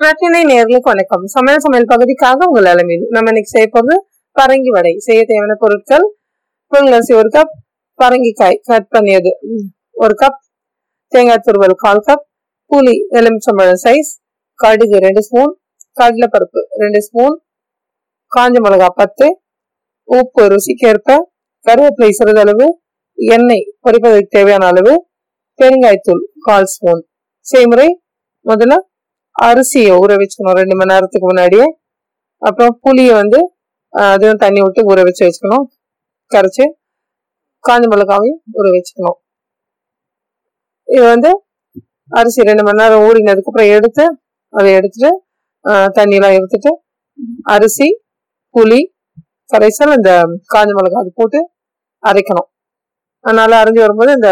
பிரச்சனை நேர்களுக்கு வணக்கம் சமையல் சமையல் பகுதிக்காக உங்கள் அலமீது. நம்ம இன்னைக்கு செய்ய போகிறது பரங்கி வடை. செய்ய தேவையான பொருட்கள் புழுங்கரிசி ஒரு கப் பரங்கிக்காய் கட் பண்ணியது. ஒரு கப் தேங்காய் துருவல் கால் கப் புளி எலுமிச்சம்பழம் சைஸ் கடுகு ரெண்டு ஸ்பூன் கடலைப்பருப்பு ரெண்டு ஸ்பூன் காஞ்ச மிளகாய் பத்து உப்பு ருசிக்கேற்ப கருவேப்பிலை சிறிதளவு எண்ணெய் பொரிப்பதற்கு தேவையான அளவு பெருங்காயத்தூள் கால் ஸ்பூன் செய்முறை முதல்ல அரிசியை ஊற வச்சுக்கணும். ரெண்டு மணி நேரத்துக்கு முன்னாடியே. அப்புறம் புளியை வந்து அதுவும் அதையும் தண்ணி விட்டு ஊற வச்சு வச்சுக்கணும். கரைச்சி காஞ்ச மிளகாவையும் ஊற வச்சுக்கணும். இது வந்து அரிசி ரெண்டு மணி நேரம் ஊறினதுக்கப்புறம் எடுத்து அதை எடுத்துட்டு தண்ணியெலாம் தண்ணியெல்லாம் எடுத்துட்டு அரிசி புளி கரைசல் இந்த காஞ்ச மிளகா அது போட்டு அரைக்கணும். அதனால அரைஞ்சி வரும்போது இந்த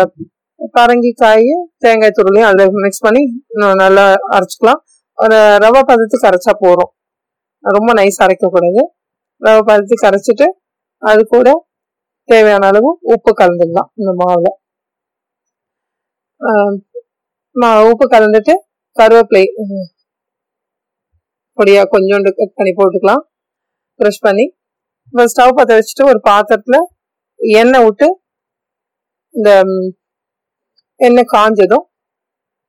பரங்கிக்காயும் தேங்காய் துருளையும் அதில் மிக்ஸ் பண்ணி நல்லா அரைச்சிக்கலாம். ஒரு ரவை பதத்துக்கு கரைச்சா போதும். ரொம்ப நைஸ் அரைக்கக்கூடாது ரவை பதத்துக்கு கரைச்சிட்டு அது கூட தேவையான அளவு உப்பு கலந்துடலாம் இந்த மாவில். உப்பு கலந்துட்டு கருவேப்பிலை பொடியாக கொஞ்சோண்டு கட் பண்ணி போட்டுக்கலாம். ப்ரெஷ் பண்ணி இப்போ ஸ்டவ் பற்ற வச்சுட்டு ஒரு பாத்திரத்தில் எண்ணெய் விட்டு இந்த எண்ணெய் காஞ்சதும்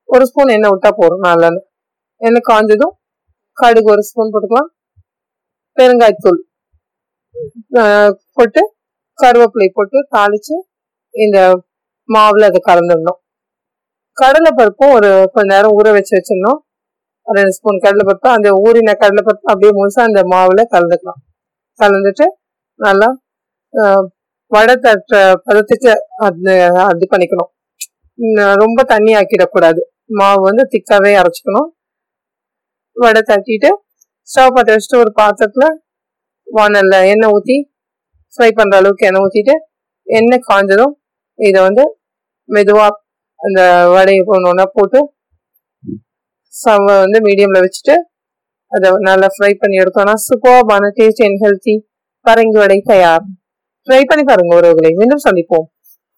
ஒரு ஸ்பூன் எண்ணெய் விட்டால் போதும் நல்லெண்ணெய். எண்ணெய் காஞ்சதும் கடுகு ஒரு ஸ்பூன் போட்டுக்கலாம். பெருங்காய்த்தூள் போட்டு கருவேப்பிலை போட்டு தாளித்து இந்த மாவில் அதை கலந்துடணும். கடலைப்பருப்பும் ஒரு கொஞ்ச நேரம் ஊற வச்சு வச்சிடணும். ரெண்டு ஸ்பூன் கடலைப்பருப்பு அந்த ஊறின கடலைப்பருப்பு அப்படியே முழுசாக அந்த மாவில் கலந்துக்கலாம். கலந்துட்டு நல்லா வடை தட்ட பதத்துக்கு அது அது பண்ணிக்கணும். ரொம்ப தண்ணி ஆக்கிடக்கூடாது. மாவு வந்து திக்காகவே அரைச்சிக்கணும். வடை தட்டிட்டு ஸ்டவ் பற்ற வச்சுட்டு ஒரு பாத்திரத்தில் வானல்ல எண்ணெய் ஊற்றி ஃப்ரை பண்ணுற அளவுக்கு எண்ணெய் ஊற்றிட்டு எண்ணெய் காஞ்சதும் இதை வந்து மெதுவாக அந்த வடையை ஒன்று ஒன்றா போட்டு சவ வந்து மீடியமில் வச்சுட்டு அதை நல்லா ஃப்ரை பண்ணி எடுத்தோம்னா சூப்பர்பான டேஸ்ட் அண்ட் ஹெல்த்தி பரங்கி வடை தயார். ட்ரை பண்ணி பாருங்க உறவுகளை. மீண்டும் சந்திப்போம்.